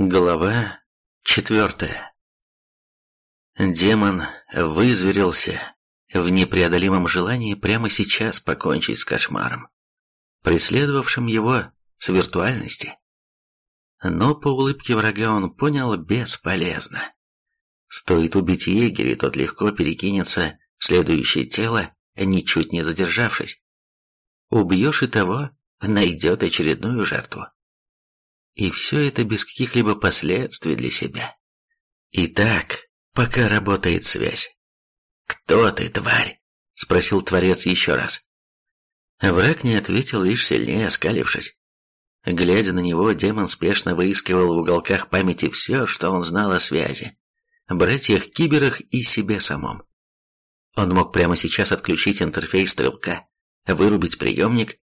Глава четвертая Демон вызверился в непреодолимом желании прямо сейчас покончить с кошмаром, преследовавшим его с виртуальности. Но по улыбке врага он понял бесполезно. Стоит убить егеря, тот легко перекинется в следующее тело, ничуть не задержавшись. Убьешь и того, найдет очередную жертву. И все это без каких-либо последствий для себя. Итак, пока работает связь. «Кто ты, тварь?» — спросил Творец еще раз. Враг не ответил, лишь сильнее оскалившись. Глядя на него, демон спешно выискивал в уголках памяти все, что он знал о связи, братьях-киберах и себе самом. Он мог прямо сейчас отключить интерфейс стрелка, вырубить приемник.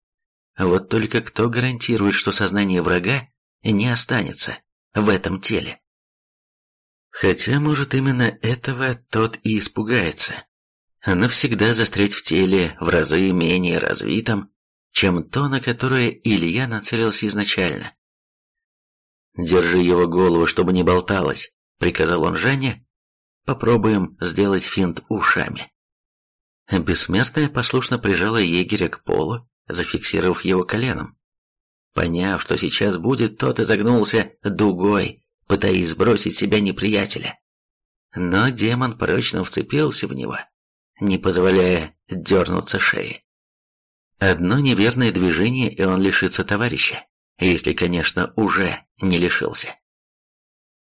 Вот только кто гарантирует, что сознание врага не останется в этом теле. Хотя, может, именно этого тот и испугается. Навсегда застрять в теле в разы менее развитом, чем то, на которое Илья нацелился изначально. «Держи его голову, чтобы не болталось», — приказал он Жанне. «Попробуем сделать финт ушами». Бессмертная послушно прижала егеря к полу, зафиксировав его коленом. Поняв, что сейчас будет, тот изогнулся дугой, пытаясь сбросить себя неприятеля. Но демон прочно вцепился в него, не позволяя дернуться шеи. Одно неверное движение, и он лишится товарища, если, конечно, уже не лишился.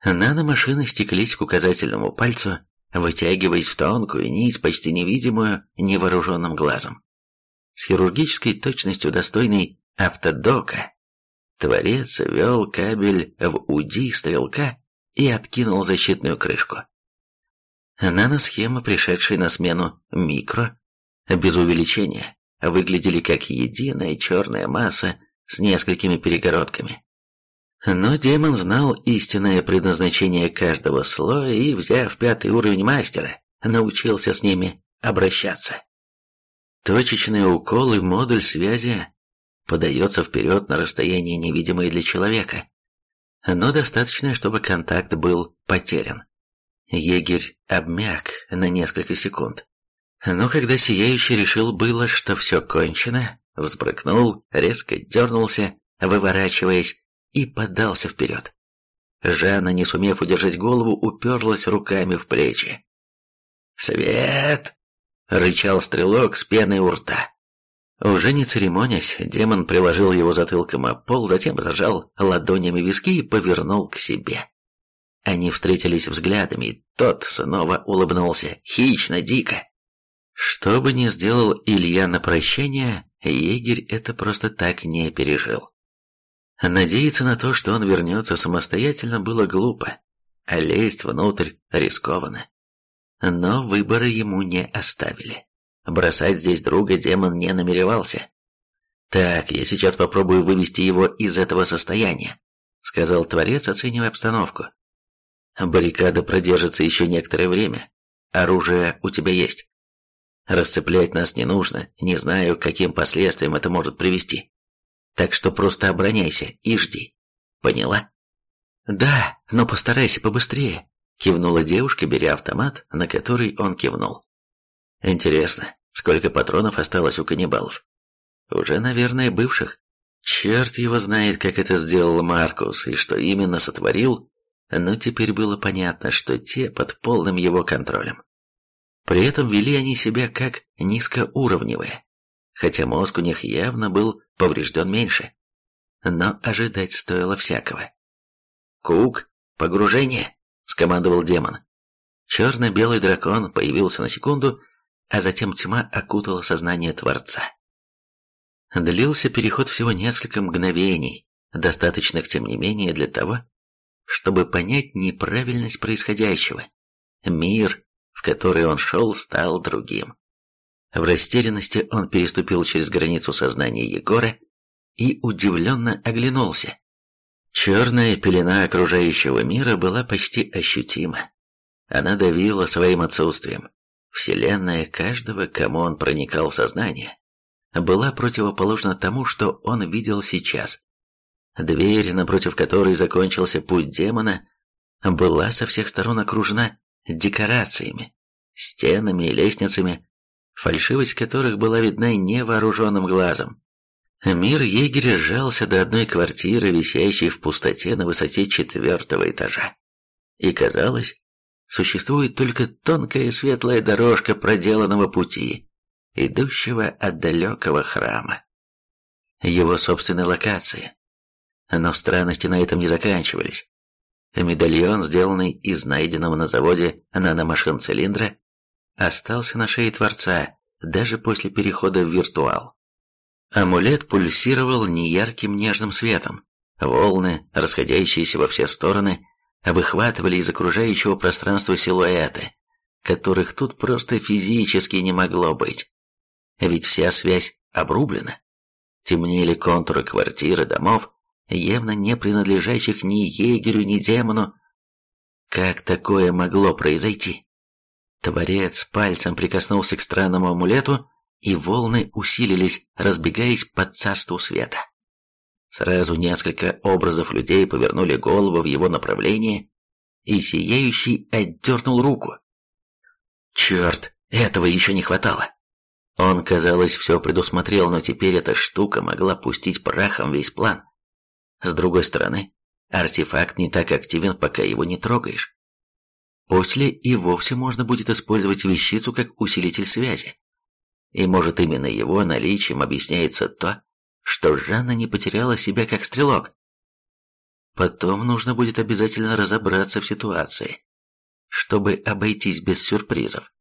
Наномашины стеклись к указательному пальцу, вытягиваясь в тонкую нить, почти невидимую невооруженным глазом. С хирургической точностью достойной автодока. Творец ввел кабель в УДИ стрелка и откинул защитную крышку. Наносхемы, пришедшие на смену микро, без увеличения, выглядели как единая черная масса с несколькими перегородками. Но демон знал истинное предназначение каждого слоя и, взяв пятый уровень мастера, научился с ними обращаться. Точечные уколы модуль связи подается вперед на расстояние невидимое для человека, но достаточно, чтобы контакт был потерян. Егерь обмяк на несколько секунд. Но когда Сияющий решил было, что все кончено, взбрыкнул, резко дернулся, выворачиваясь, и подался вперед. Жанна, не сумев удержать голову, уперлась руками в плечи. «Свет!» — рычал стрелок с пеной у рта. Уже не церемонясь, демон приложил его затылком о пол, затем зажал ладонями виски и повернул к себе. Они встретились взглядами, тот снова улыбнулся, хищно, дико. Что бы ни сделал Илья на прощание, егерь это просто так не пережил. Надеяться на то, что он вернется самостоятельно, было глупо, а лезть внутрь рискованно. Но выбора ему не оставили. Бросать здесь друга демон не намеревался. «Так, я сейчас попробую вывести его из этого состояния», — сказал Творец, оценивая обстановку. «Баррикада продержится еще некоторое время. Оружие у тебя есть. Расцеплять нас не нужно, не знаю, к каким последствиям это может привести. Так что просто обороняйся и жди. Поняла?» «Да, но постарайся побыстрее», — кивнула девушка, беря автомат, на который он кивнул. Интересно, сколько патронов осталось у каннибалов? Уже, наверное, бывших. Черт его знает, как это сделал Маркус и что именно сотворил, но теперь было понятно, что те под полным его контролем. При этом вели они себя как низкоуровневые, хотя мозг у них явно был поврежден меньше. Но ожидать стоило всякого. «Кук, погружение!» — скомандовал демон. Черно-белый дракон появился на секунду а затем тьма окутала сознание Творца. Длился переход всего несколько мгновений, достаточных, тем не менее, для того, чтобы понять неправильность происходящего. Мир, в который он шел, стал другим. В растерянности он переступил через границу сознания Егора и удивленно оглянулся. Черная пелена окружающего мира была почти ощутима. Она давила своим отсутствием, Вселенная каждого, кому он проникал в сознание, была противоположна тому, что он видел сейчас. Дверь, напротив которой закончился путь демона, была со всех сторон окружена декорациями, стенами и лестницами, фальшивость которых была видна невооруженным глазом. Мир егеря сжался до одной квартиры, висящей в пустоте на высоте четвертого этажа. И казалось, существует только тонкая светлая дорожка проделанного пути, идущего от далекого храма. Его собственной локации. Но странности на этом не заканчивались. Медальон, сделанный из найденного на заводе наномашин цилиндра, остался на шее Творца даже после перехода в виртуал. Амулет пульсировал неярким нежным светом. Волны, расходящиеся во все стороны, выхватывали из окружающего пространства силуэты, которых тут просто физически не могло быть. Ведь вся связь обрублена. Темнели контуры квартир и домов, явно не принадлежащих ни егерю, ни демону. Как такое могло произойти? Творец пальцем прикоснулся к странному амулету, и волны усилились, разбегаясь по царству света. Сразу несколько образов людей повернули голову в его направлении, и Сияющий отдернул руку. Черт, этого еще не хватало. Он, казалось, все предусмотрел, но теперь эта штука могла пустить прахом весь план. С другой стороны, артефакт не так активен, пока его не трогаешь. После и вовсе можно будет использовать вещицу как усилитель связи. И может именно его наличием объясняется то, что Жанна не потеряла себя как стрелок. Потом нужно будет обязательно разобраться в ситуации, чтобы обойтись без сюрпризов.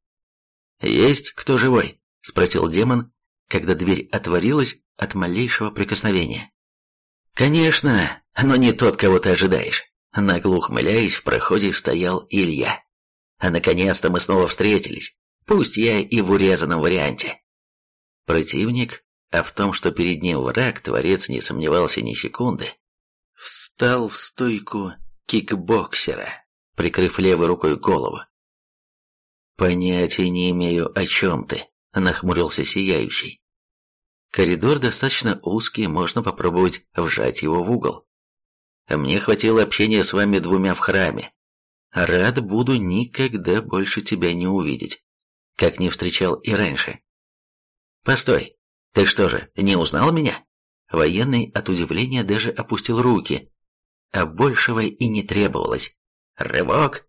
«Есть кто живой?» – спросил демон, когда дверь отворилась от малейшего прикосновения. «Конечно, но не тот, кого ты ожидаешь». Нагло ухмыляясь, в проходе стоял Илья. А наконец-то мы снова встретились, пусть я и в урезанном варианте. Противник, а в том, что перед ним враг, творец не сомневался ни секунды. Встал в стойку кикбоксера, прикрыв левой рукой голову. «Понятия не имею, о чем ты», — нахмурился Сияющий. Коридор достаточно узкий, можно попробовать вжать его в угол. Мне хватило общения с вами двумя в храме. Рад буду никогда больше тебя не увидеть, как не встречал и раньше. Постой, ты что же, не узнал меня? Военный от удивления даже опустил руки, а большего и не требовалось. Рывок!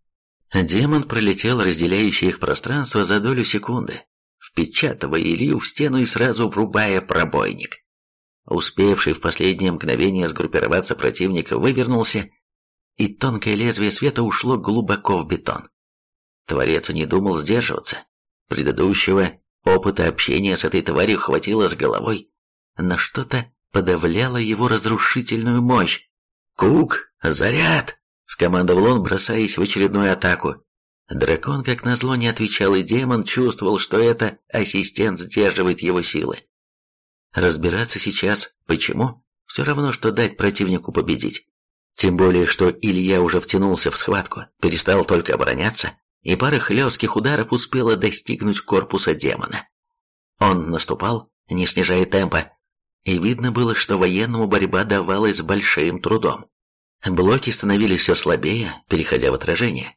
Демон пролетел разделяющее их пространство за долю секунды впечатывая Илью в стену и сразу врубая пробойник. Успевший в последнее мгновение сгруппироваться противник вывернулся, и тонкое лезвие света ушло глубоко в бетон. Творец не думал сдерживаться. Предыдущего опыта общения с этой тварью хватило с головой, но что-то подавляло его разрушительную мощь. «Кук! Заряд!» — скомандовал он, бросаясь в очередную атаку. Дракон, как назло, не отвечал, и демон чувствовал, что это ассистент сдерживает его силы. Разбираться сейчас, почему, все равно, что дать противнику победить. Тем более, что Илья уже втянулся в схватку, перестал только обороняться, и пара хлестких ударов успела достигнуть корпуса демона. Он наступал, не снижая темпа, и видно было, что военному борьба давалась большим трудом. Блоки становились все слабее, переходя в отражение.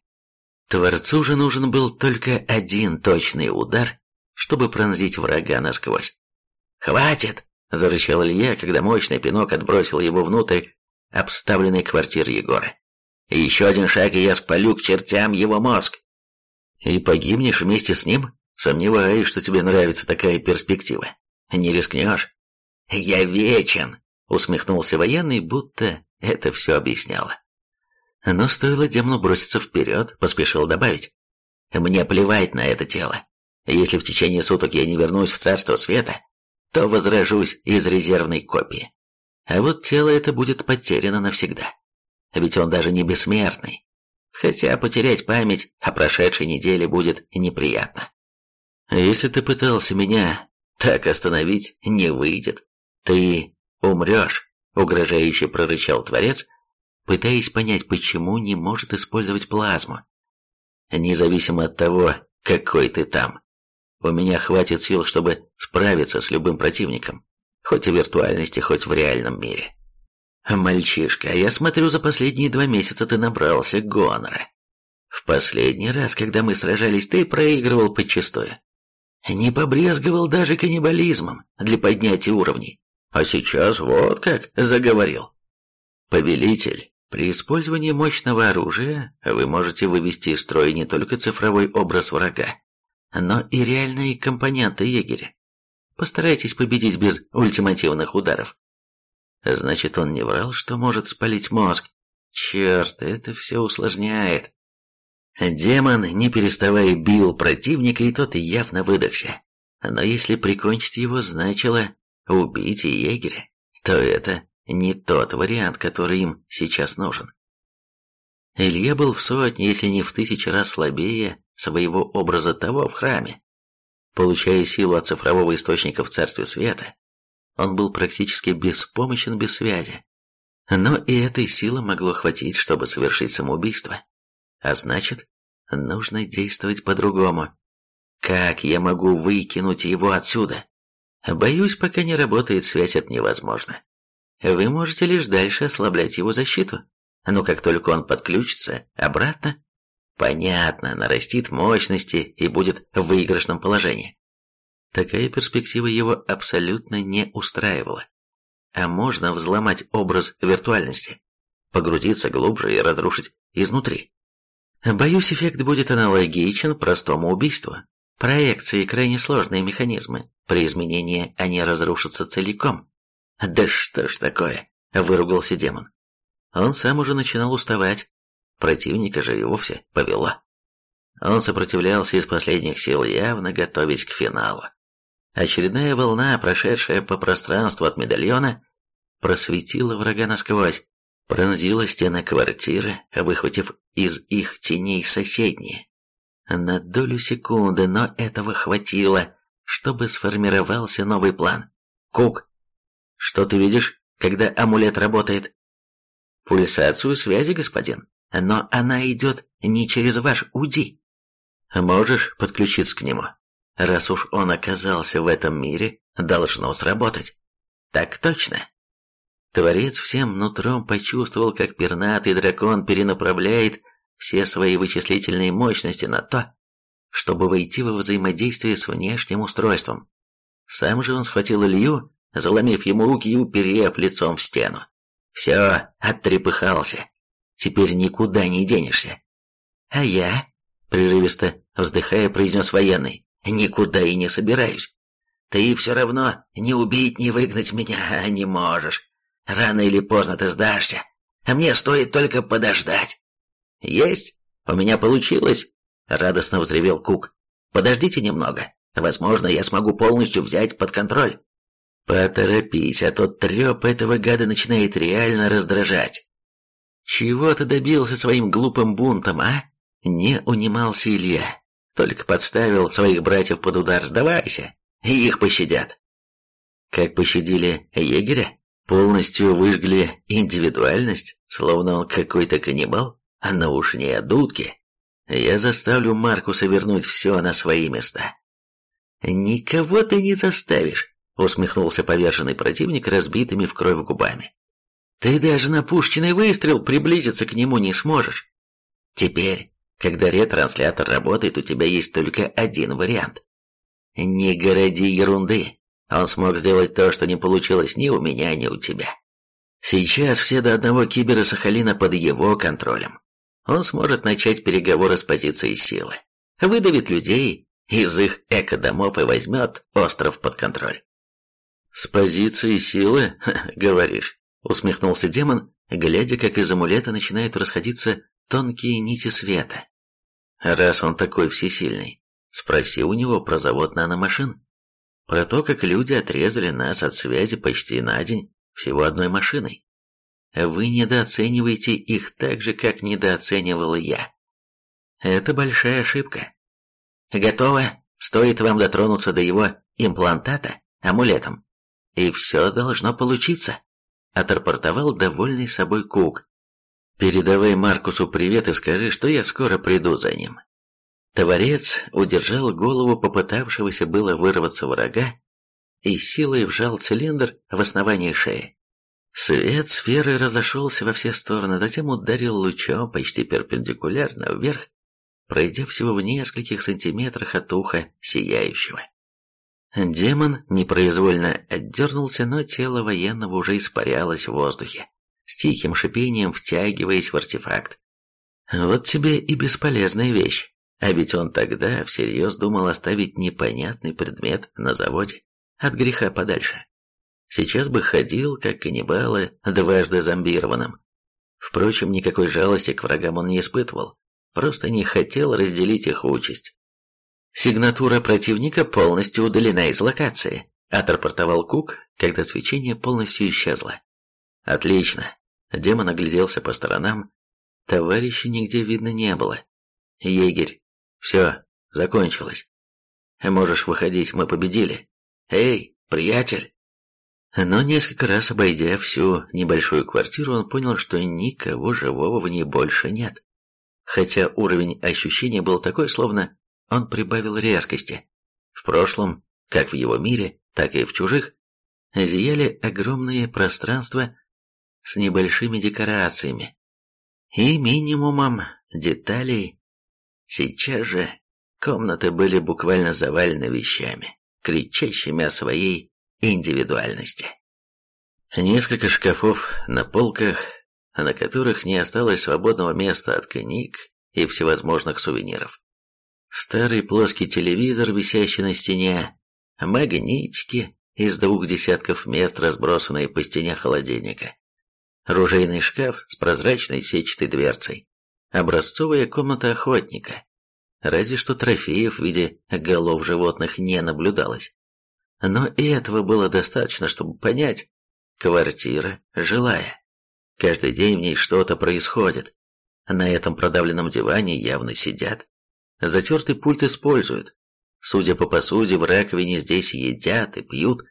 Творцу же нужен был только один точный удар, чтобы пронзить врага насквозь. «Хватит!» – зарычал Илья, когда мощный пинок отбросил его внутрь обставленной квартиры Егора. «Еще один шаг, и я спалю к чертям его мозг!» «И погибнешь вместе с ним? Сомневаюсь, что тебе нравится такая перспектива. Не рискнешь?» «Я вечен!» – усмехнулся военный, будто это все объясняло. Но стоило демону броситься вперед, поспешил добавить. «Мне плевать на это тело. Если в течение суток я не вернусь в Царство Света, то возражусь из резервной копии. А вот тело это будет потеряно навсегда. Ведь он даже не бессмертный. Хотя потерять память о прошедшей неделе будет неприятно. Если ты пытался меня так остановить, не выйдет. Ты умрешь, угрожающе прорычал Творец, пытаясь понять, почему не может использовать плазму. Независимо от того, какой ты там. У меня хватит сил, чтобы справиться с любым противником, хоть в виртуальности, хоть в реальном мире. «Мальчишка, я смотрю, за последние два месяца ты набрался гонора. В последний раз, когда мы сражались, ты проигрывал подчистую. Не побрезговал даже каннибализмом для поднятия уровней. А сейчас вот как заговорил. Повелитель, при использовании мощного оружия вы можете вывести из строя не только цифровой образ врага, но и реальные компоненты егеря. Постарайтесь победить без ультимативных ударов. Значит, он не врал, что может спалить мозг. Черт, это все усложняет. Демон, не переставая, бил противника, и тот явно выдохся. Но если прикончить его значило убить егеря, то это не тот вариант, который им сейчас нужен. Илья был в сотни, если не в тысячи раз слабее своего образа того в храме. Получая силу от цифрового источника в Царстве Света, он был практически беспомощен без связи. Но и этой силы могло хватить, чтобы совершить самоубийство. А значит, нужно действовать по-другому. Как я могу выкинуть его отсюда? Боюсь, пока не работает связь, это невозможно. Вы можете лишь дальше ослаблять его защиту. Но как только он подключится, обратно, понятно, нарастит мощности и будет в выигрышном положении. Такая перспектива его абсолютно не устраивала. А можно взломать образ виртуальности, погрузиться глубже и разрушить изнутри. Боюсь, эффект будет аналогичен простому убийству. Проекции – крайне сложные механизмы. При изменении они разрушатся целиком. «Да что ж такое?» – выругался демон. Он сам уже начинал уставать. Противника же и вовсе повело. Он сопротивлялся из последних сил, явно готовясь к финалу. Очередная волна, прошедшая по пространству от медальона, просветила врага насквозь, пронзила стены квартиры, выхватив из их теней соседние. На долю секунды, но этого хватило, чтобы сформировался новый план. «Кук, что ты видишь, когда амулет работает?» «Пульсацию связи, господин, но она идет не через ваш УДИ. Можешь подключиться к нему?» Раз уж он оказался в этом мире, должно сработать. Так точно. Творец всем нутром почувствовал, как пернатый дракон перенаправляет все свои вычислительные мощности на то, чтобы войти во взаимодействие с внешним устройством. Сам же он схватил Илью, заломив ему руки и уперев лицом в стену. Все, оттрепыхался. Теперь никуда не денешься. А я, прерывисто вздыхая, произнес военный, Никуда и не собираюсь. Ты все равно не убить, не выгнать меня не можешь. Рано или поздно ты сдашься, а мне стоит только подождать. Есть? У меня получилось? Радостно взревел Кук. Подождите немного. Возможно, я смогу полностью взять под контроль. Поторопись, а то треп этого гада начинает реально раздражать. Чего ты добился своим глупым бунтом, а? Не унимался Илья. Только подставил своих братьев под удар, сдавайся, и их пощадят. Как пощадили егеря? Полностью выжгли индивидуальность, словно он какой-то каннибал, а на уж не дудки. Я заставлю Маркуса вернуть все на свои места. «Никого ты не заставишь», — усмехнулся поверженный противник разбитыми в кровь губами. «Ты даже на пушечный выстрел приблизиться к нему не сможешь. Теперь когда ретранслятор работает, у тебя есть только один вариант. Не городи ерунды. Он смог сделать то, что не получилось ни у меня, ни у тебя. Сейчас все до одного кибера Сахалина под его контролем. Он сможет начать переговоры с позиции силы. Выдавит людей из их эко-домов и возьмет остров под контроль. «С позиции силы, говоришь?» — усмехнулся демон, глядя, как из амулета начинают расходиться тонкие нити света. Раз он такой всесильный, спроси у него про завод наномашин. Про то, как люди отрезали нас от связи почти на день всего одной машиной. Вы недооцениваете их так же, как недооценивал я. Это большая ошибка. Готово. Стоит вам дотронуться до его имплантата амулетом, и все должно получиться, отрапортовал довольный собой Кук, Передавай Маркусу привет и скажи, что я скоро приду за ним. Товарец удержал голову попытавшегося было вырваться врага и силой вжал цилиндр в основание шеи. Свет сферы разошелся во все стороны, затем ударил лучом почти перпендикулярно вверх, пройдя всего в нескольких сантиметрах от уха сияющего. Демон непроизвольно отдернулся, но тело военного уже испарялось в воздухе, с тихим шипением втягиваясь в артефакт. Вот тебе и бесполезная вещь, а ведь он тогда всерьез думал оставить непонятный предмет на заводе, от греха подальше. Сейчас бы ходил, как каннибалы, дважды зомбированным. Впрочем, никакой жалости к врагам он не испытывал, просто не хотел разделить их участь. «Сигнатура противника полностью удалена из локации», — отрапортовал Кук, когда свечение полностью исчезло. «Отлично». Демон огляделся по сторонам. Товарища нигде видно не было. «Егерь, все, закончилось. Можешь выходить, мы победили. Эй, приятель!» Но несколько раз обойдя всю небольшую квартиру, он понял, что никого живого в ней больше нет. Хотя уровень ощущения был такой, словно он прибавил резкости. В прошлом, как в его мире, так и в чужих, зияли огромные пространства с небольшими декорациями и минимумом деталей. Сейчас же комнаты были буквально завалены вещами, кричащими о своей индивидуальности. Несколько шкафов на полках, на которых не осталось свободного места от книг и всевозможных сувениров. Старый плоский телевизор, висящий на стене, магнитики из двух десятков мест, разбросанные по стене холодильника, ружейный шкаф с прозрачной сетчатой дверцей, образцовая комната охотника. Разве что трофеев в виде голов животных не наблюдалось. Но и этого было достаточно, чтобы понять, квартира жилая. Каждый день в ней что-то происходит. На этом продавленном диване явно сидят. Затертый пульт используют. Судя по посуде, в раковине здесь едят и пьют.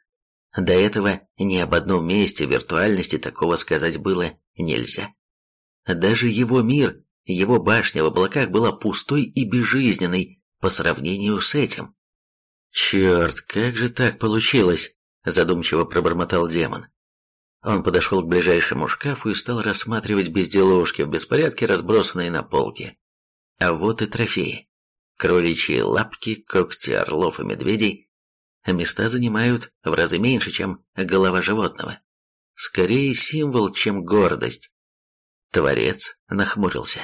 До этого ни об одном месте виртуальности такого сказать было нельзя. Даже его мир, его башня в облаках была пустой и безжизненной по сравнению с этим. «Черт, как же так получилось?» – задумчиво пробормотал демон. Он подошел к ближайшему шкафу и стал рассматривать безделушки в беспорядке, разбросанные на полке. А вот и трофеи. Кроличьи лапки, когти орлов и медведей. Места занимают в разы меньше, чем голова животного. Скорее символ, чем гордость. Творец нахмурился.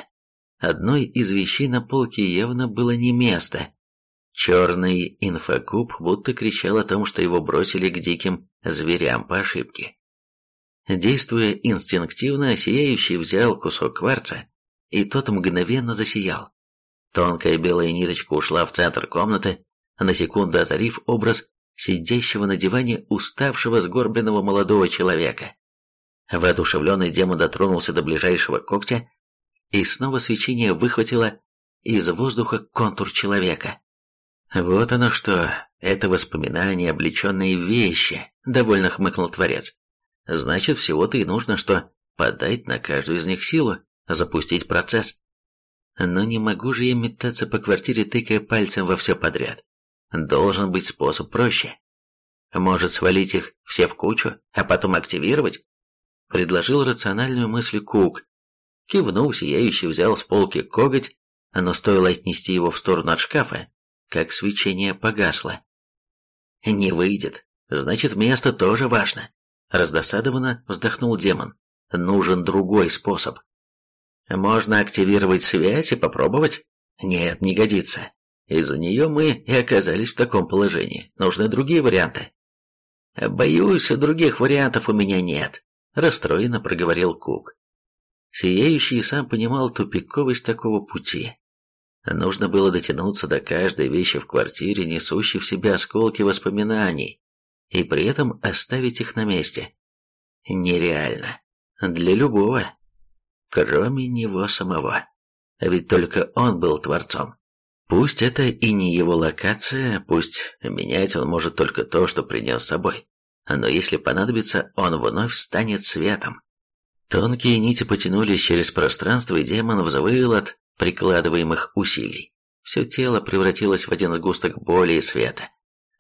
Одной из вещей на полке явно было не место. Черный инфокуб будто кричал о том, что его бросили к диким зверям по ошибке. Действуя инстинктивно, Сияющий взял кусок кварца, и тот мгновенно засиял. Тонкая белая ниточка ушла в центр комнаты, на секунду озарив образ сидящего на диване уставшего сгорбленного молодого человека. Воодушевленный демон дотронулся до ближайшего когтя, и снова свечение выхватило из воздуха контур человека. «Вот оно что, это воспоминания, облеченные вещи», — довольно хмыкнул Творец. «Значит, всего-то и нужно, что подать на каждую из них силу, запустить процесс. Но не могу же я метаться по квартире, тыкая пальцем во все подряд. Должен быть способ проще. Может, свалить их все в кучу, а потом активировать?» Предложил рациональную мысль Кук. Кивнул, сияющий взял с полки коготь, но стоило отнести его в сторону от шкафа, как свечение погасло. «Не выйдет. Значит, место тоже важно». Раздосадованно вздохнул демон. «Нужен другой способ». «Можно активировать связь и попробовать?» «Нет, не годится. Из-за нее мы и оказались в таком положении. Нужны другие варианты». «Боюсь, других вариантов у меня нет», — расстроенно проговорил Кук. Сияющий сам понимал тупиковость такого пути. Нужно было дотянуться до каждой вещи в квартире, несущей в себе осколки воспоминаний, и при этом оставить их на месте. Нереально. Для любого. Кроме него самого. Ведь только он был творцом. Пусть это и не его локация, пусть менять он может только то, что принес с собой. Но если понадобится, он вновь станет светом. Тонкие нити потянулись через пространство, и демон взвыл от прикладываемых усилий. Все тело превратилось в один сгусток боли и света.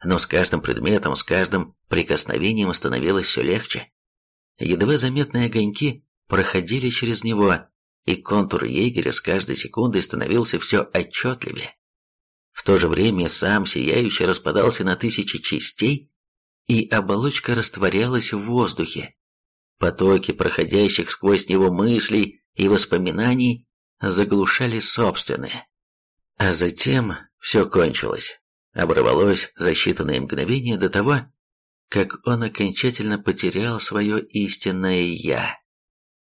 Но с каждым предметом, с каждым прикосновением становилось все легче. Едва заметные огоньки проходили через него, и контур егеря с каждой секундой становился все отчетливее. В то же время сам сияющий распадался на тысячи частей, и оболочка растворялась в воздухе. Потоки проходящих сквозь него мыслей и воспоминаний заглушали собственные. А затем все кончилось. Оборвалось за считанные мгновения до того, как он окончательно потерял свое истинное «я».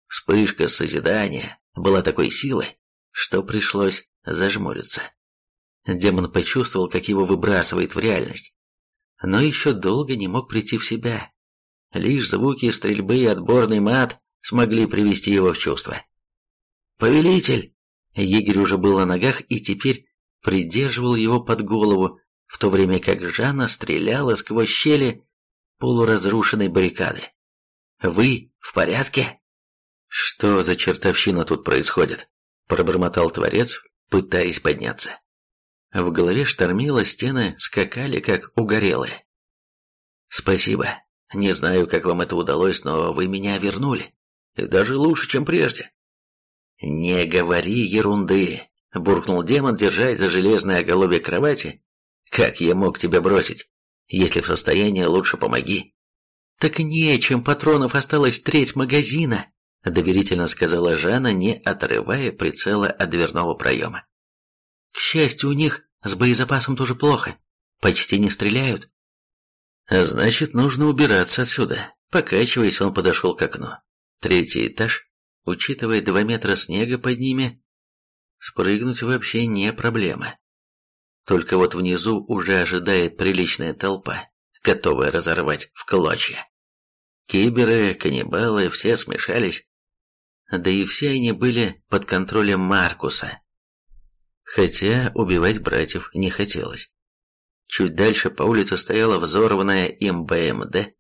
Вспышка созидания была такой силы, что пришлось зажмуриться. Демон почувствовал, как его выбрасывает в реальность, но еще долго не мог прийти в себя. Лишь звуки стрельбы и отборный мат смогли привести его в чувство. «Повелитель!» Егерь уже был на ногах и теперь придерживал его под голову, в то время как Жанна стреляла сквозь щели полуразрушенной баррикады. «Вы в порядке?» «Что за чертовщина тут происходит?» – пробормотал Творец, пытаясь подняться. В голове штормило, стены скакали, как угорелые. «Спасибо. Не знаю, как вам это удалось, но вы меня вернули. Даже лучше, чем прежде». «Не говори ерунды», – буркнул демон, держась за железное оголовье кровати. «Как я мог тебя бросить? Если в состоянии, лучше помоги». «Так нечем, патронов осталось треть магазина», – доверительно сказала Жанна, не отрывая прицела от дверного проема. «К счастью, у них с боезапасом тоже плохо. Почти не стреляют». «Значит, нужно убираться отсюда». Покачиваясь, он подошел к окну. Третий этаж, учитывая два метра снега под ними, спрыгнуть вообще не проблема. Только вот внизу уже ожидает приличная толпа, готовая разорвать в клочья. Киберы, каннибалы, все смешались. Да и все они были под контролем Маркуса. Хотя убивать братьев не хотелось. Чуть дальше по улице стояла взорванная им БМД,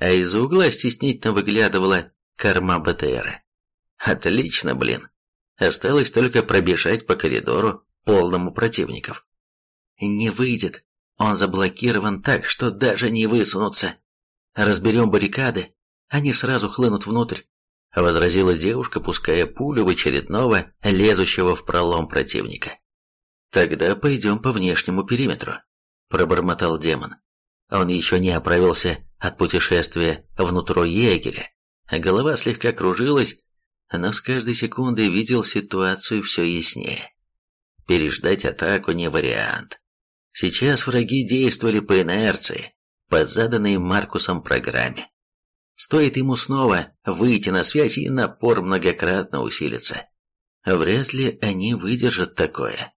а из-за угла стеснительно выглядывала корма БТРа. Отлично, блин. Осталось только пробежать по коридору, полному противников. Не выйдет. Он заблокирован так, что даже не высунуться. Разберем баррикады, они сразу хлынут внутрь. Возразила девушка, пуская пулю в очередного, лезущего в пролом противника. Тогда пойдем по внешнему периметру, пробормотал демон. Он еще не оправился от путешествия внутрь егеря. Голова слегка кружилась, но с каждой секундой видел ситуацию все яснее. Переждать атаку не вариант. Сейчас враги действовали по инерции, по заданной Маркусом программе. Стоит ему снова выйти на связь, и напор многократно усилится. Вряд ли они выдержат такое.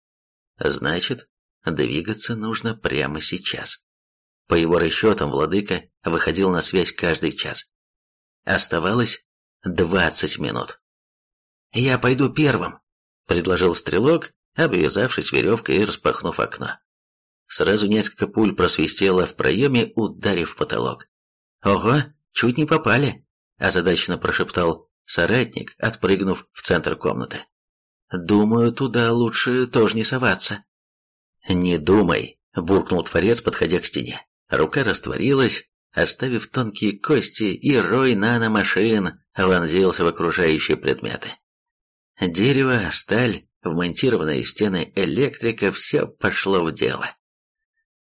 Значит, двигаться нужно прямо сейчас. По его расчетам, владыка выходил на связь каждый час. Оставалось двадцать минут. «Я пойду первым», — предложил стрелок, обвязавшись веревкой и распахнув окно. Сразу несколько пуль просвистело в проеме, ударив потолок. «Ого, чуть не попали!» – озадаченно прошептал соратник, отпрыгнув в центр комнаты. «Думаю, туда лучше тоже не соваться». «Не думай», – буркнул Творец, подходя к стене. Рука растворилась, оставив тонкие кости, и рой наномашин вонзился в окружающие предметы. Дерево, сталь, вмонтированные стены электрика – все пошло в дело.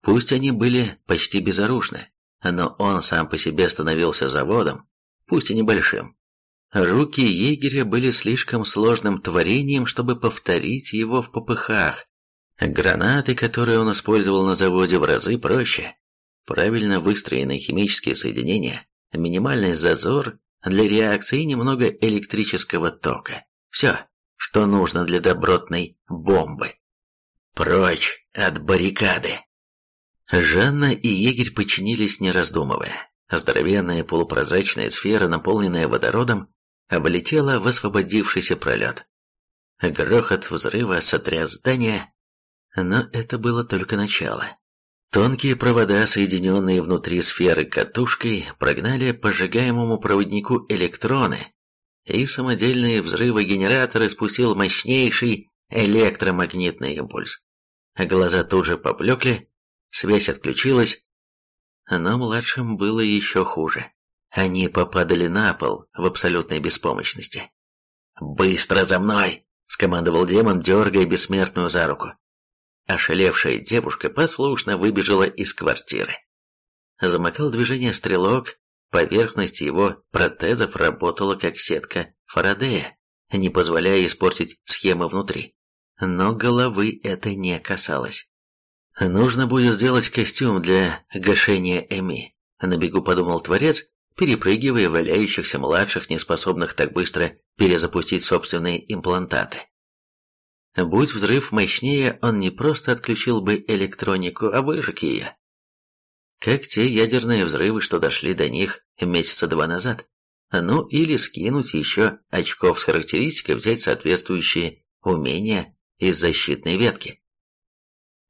Пусть они были почти безоружны, но он сам по себе становился заводом, пусть и небольшим. Руки егеря были слишком сложным творением, чтобы повторить его в попыхах. Гранаты, которые он использовал на заводе, в разы проще. Правильно выстроенные химические соединения, минимальный зазор для реакции и немного электрического тока. Все, что нужно для добротной бомбы. Прочь от баррикады. Жанна и егерь подчинились, не раздумывая. Здоровенная полупрозрачная сфера, наполненная водородом, облетела в освободившийся пролет. Грохот взрыва сотряс здание, но это было только начало. Тонкие провода, соединенные внутри сферы катушкой, прогнали по сжигаемому проводнику электроны, и самодельные взрывы генератора спустил мощнейший электромагнитный импульс. Глаза тут же поблекли, связь отключилась, но младшим было еще хуже. Они попадали на пол в абсолютной беспомощности. «Быстро за мной!» — скомандовал демон, дергая бессмертную за руку. Ошалевшая девушка послушно выбежала из квартиры. Замыкал движение стрелок, поверхность его протезов работала как сетка Фарадея, не позволяя испортить схемы внутри. Но головы это не касалось. Нужно будет сделать костюм для гашения Эми, на бегу подумал творец, перепрыгивая валяющихся младших, неспособных так быстро перезапустить собственные имплантаты. Будь взрыв мощнее, он не просто отключил бы электронику, а выжег ее. Как те ядерные взрывы, что дошли до них месяца два назад. Ну или скинуть еще очков с характеристикой, взять соответствующие умения из защитной ветки.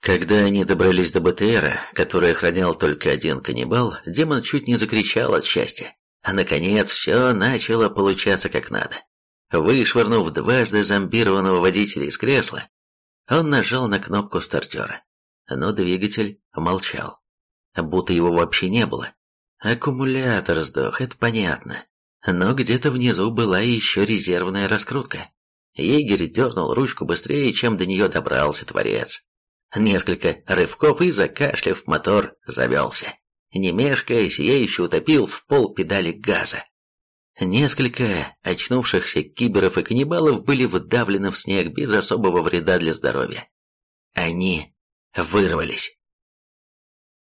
Когда они добрались до БТРа, который охранял только один каннибал, демон чуть не закричал от счастья. А наконец все начало получаться как надо. Вышвырнув дважды зомбированного водителя из кресла, он нажал на кнопку стартера. Но двигатель молчал. Будто его вообще не было. Аккумулятор сдох, это понятно. Но где-то внизу была еще резервная раскрутка. Егерь дернул ручку быстрее, чем до нее добрался творец. Несколько рывков и, закашляв, мотор завелся. Не мешкая, утопил в пол педали газа. Несколько очнувшихся киберов и каннибалов были выдавлены в снег без особого вреда для здоровья. Они вырвались.